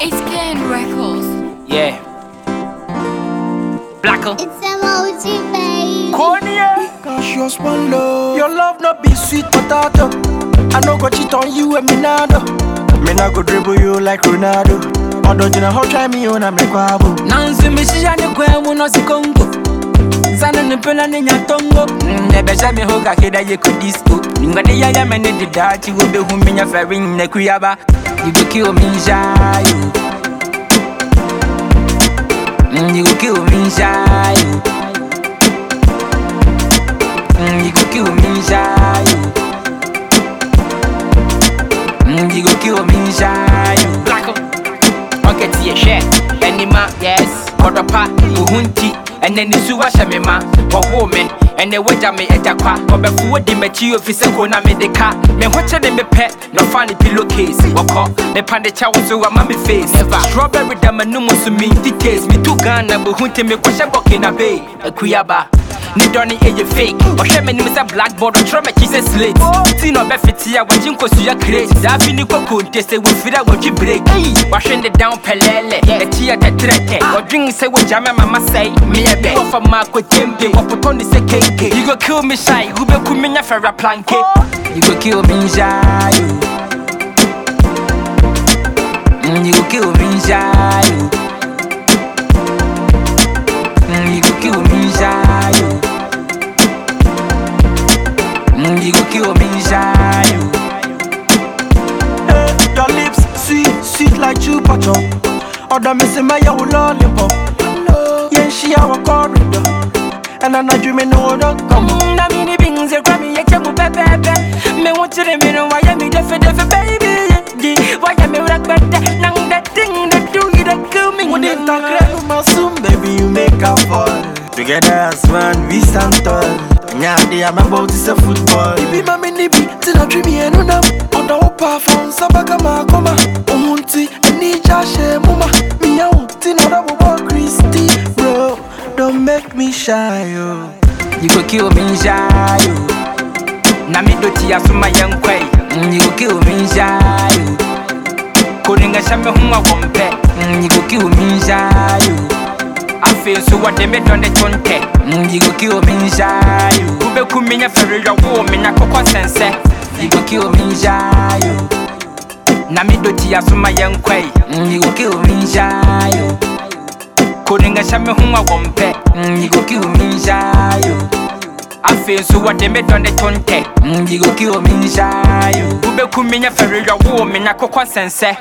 It's Ken Records. Yeah. Blacko. It's emoji, babe. Cornea. Conscious one love. Your love not be sweet potato. I no go cheat on you and me nado. Me not go dribble you like Ronaldo. Although you know how try me on I'm like Wabo. Nansu mishia Sana nipela ni nyatongo. Nebesha mi hoka kida ye disco. Ngade ya ya mene di dachi wo be humi nya ferry ne kuyaba. Go kill me shy you. Mm, You go kill me shy you. Blacko. ɔkɛte yɛhwɛ ɛnima yes kɔdɔpa wohu nti ɛnɛ ne su wahyɛ me ma wɔwoo me ɛnɛ wagya me agya kwa ɔbɛfo wodi m'akyi ofi sɛ ko na mede ka me ho kyɛ de mepɛ na ɔfa ne pilo case wɔkɔ mepa de kyɛ wo so wama me face Never. strawberry da m'anom so menti taste metu ghana bohu nti mekɔhyɛ bɔkina bay akuyaba ne dɔ ne ɛyɛ fake ɔhwɛ m'anim sɛ blackboard ɔtwerɛ m'akyi sɛ slate. Ti na ɔbɛfete a wɔgye nkosua crate. Daafi ne kɔkɔ nte sɛ wɔfiri a wɔtwe break. Wahwe ne down pɛlɛɛlɛ akyi yɛ tɛtrɛtɛ ɔdwen sɛ wɔgya me mama sɛe meyɛ bɛ wɔfa ma akɔtembe wɔpotɔ ne sɛ kenke you go kill me shy wobɛku menya fɛra planke. You go kill me shy you go kill me shy you. Eh, Your lips sweet, sweet like chupa chop. Other me say my yo lollipop. Yeah, she our corridor. And I'm not dreaming no don't come. Mm, na mini bings e kwami ye chemu pepepe Me want to me no why me defe defe baby why me rock better Nang that thing that do you that kill me When they talk my soon, baby, you make a fall. Together as one, we stand tall. Yeah, they am about this a football. Ibi mami nibi, tina dream ye no nam. Oda opa from sabaka ma koma. Omunti, eni jashe muma. Mi ya uti no da bobo Christy, bro. Don't make me shy, yo. You go kill me shy you Na me do tia so my young kwai mm, You go kill me shy you Koninga shame hunga wompe mm, You go kill me shy you I feel so what they made on the tonte You go kill me shy you Ube kuminya ferry ya wo me na koko sense. You go kill me shy you Na me do tia so my young kwai You go kill me shy you Koninga shame hunga wompe. You go kill me shy you afei nso wɔde me dɔ ne to ntɛ you go kill me shy you wobɛku menya fɛreyɛ wo me nya kokɔ sɛnsɛ